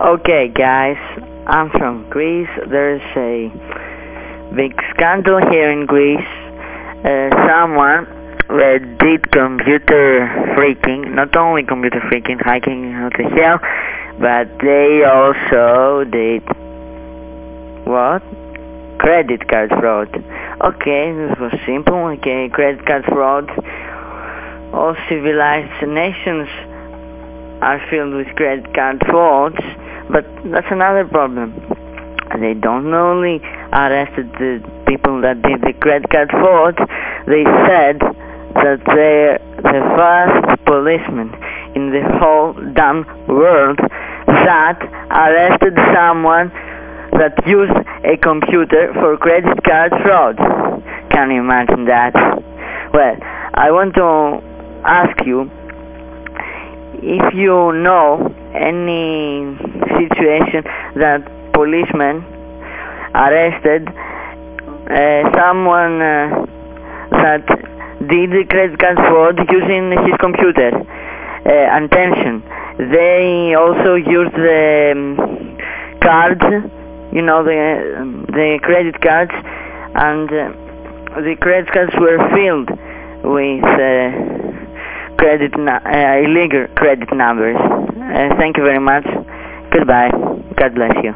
Okay, guys, I'm from Greece. There's a big scandal here in Greece. Uh, someone did computer freaking, not only computer freaking, hacking out the hell, but they also did what? Credit card fraud. Okay, this was simple. Okay, credit card fraud. All civilized nations are filled with credit card frauds, but that's another problem. They don't only arrested the people that did the credit card fraud, they said that they're the first policemen in the whole damn world that arrested someone that used a computer for credit card fraud. Can you imagine that? Well, I want to ask you if you know any situation that policemen arrested uh, someone uh, that did the credit card fraud using his computer. Uh, attention, they also used the um, cards, you know, the, um, the credit cards, and uh, the credit cards were filled with uh, credit uh, illegal credit numbers. Uh, thank you very much. Goodbye. God bless you.